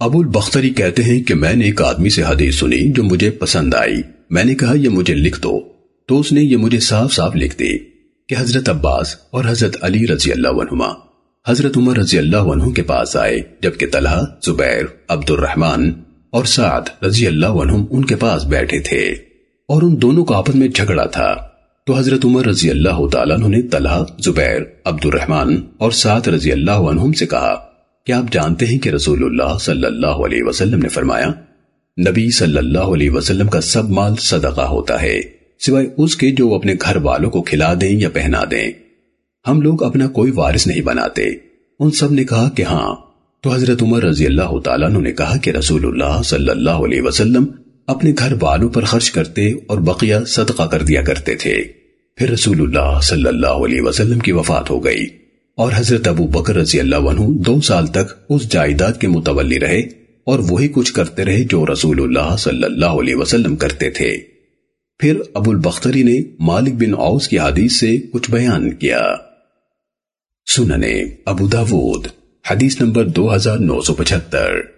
ابو البختری کہتے ہیں کہ میں نے ایک آدمی سے حدیث سنی جو مجھے پسند آئی۔ میں نے کہا، یہ مجھے لکھ دو۔ تو اس نے یہ مجھے صاف صاف لکھ دی کہ حضرت عباس اور حضرت علی رضی اللہ عنہما، حضرت عمر رضی اللہ عنہ کے پاس آئے، جبکہ طلحہ، زبیر عبد الرحمن اور سعد رضی اللہ عنہم ان کے پاس بیٹھے تھے۔ اور ان دونوں کا آپس میں جھگڑا تھا۔ تو حضرت عمر رضی اللہ تعالیٰ نے طلحہ، زبیر عبد الرحمن اور سعد رضی اللہ عنہم سے کہا کہ آپ جانتے ہیں کہ رسول اللہ صلی اللہ علیہ وسلم نے فرمایا، نبی صلی اللہ علیہ وسلم کا سب مال صدقہ ہوتا ہے، سوائے اس کے جو اپنے گھر والوں کو کھلا دیں یا پہنا دیں۔ ہم لوگ اپنا کوئی وارث نہیں بناتے۔ ان سب نے کہا کہ ہاں۔ تو حضرت عمر رضی اللہ تعالیٰ نے کہا کہ رسول اللہ صلی اللہ علیہ وسلم اپنے گھر والوں پر خرچ کرتے اور بقیہ صدقہ کر دیا کرتے تھے۔ پھر رسول اللہ صلی اللہ علیہ وسلم کی وفات ہو گئی۔ اور حضرت ابو بکر رضی اللہ عنہ دو سال تک اس جائیداد کے متولی رہے اور وہی کچھ کرتے رہے جو رسول اللہ صلی اللہ علیہ وسلم کرتے تھے۔ پھر ابو البختری نے مالک بن اوس کی حدیث سے کچھ بیان کیا۔ سننے ابو داود، حدیث نمبر دو ہزار نو سو پچہتر۔